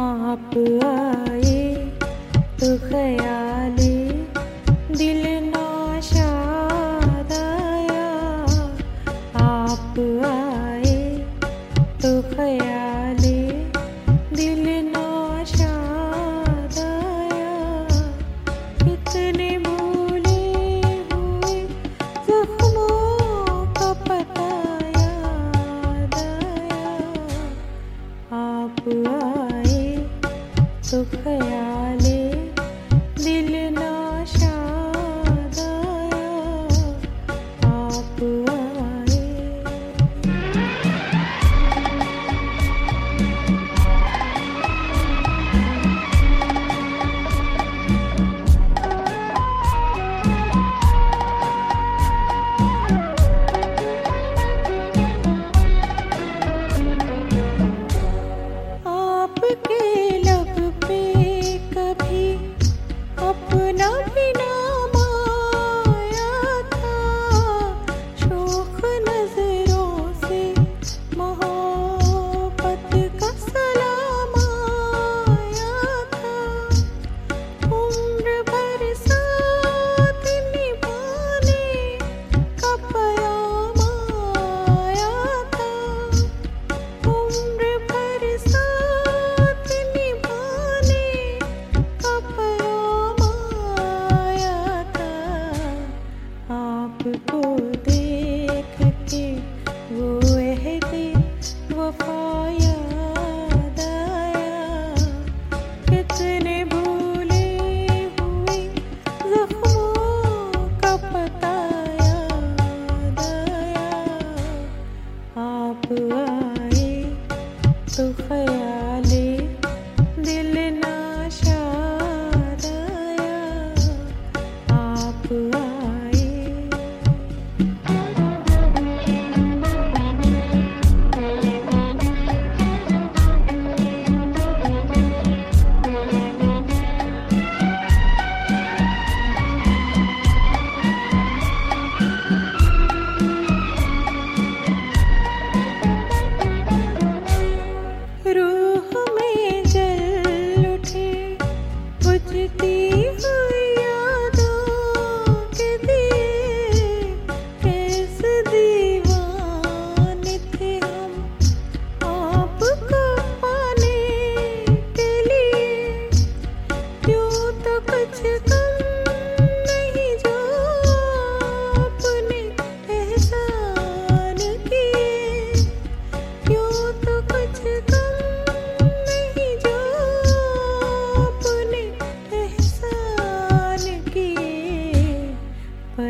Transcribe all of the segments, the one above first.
आप आए तो खया आप आए तो ख्याले दिल Với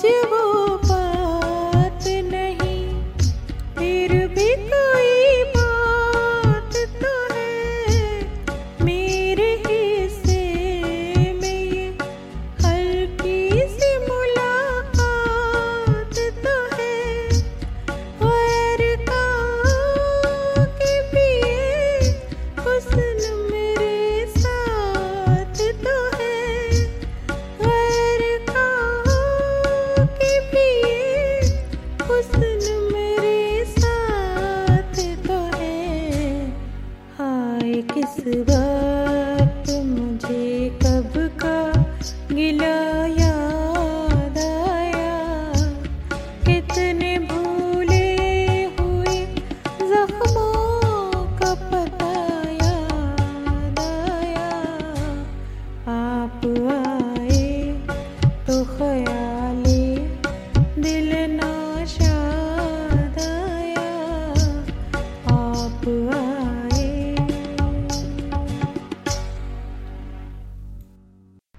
জীবন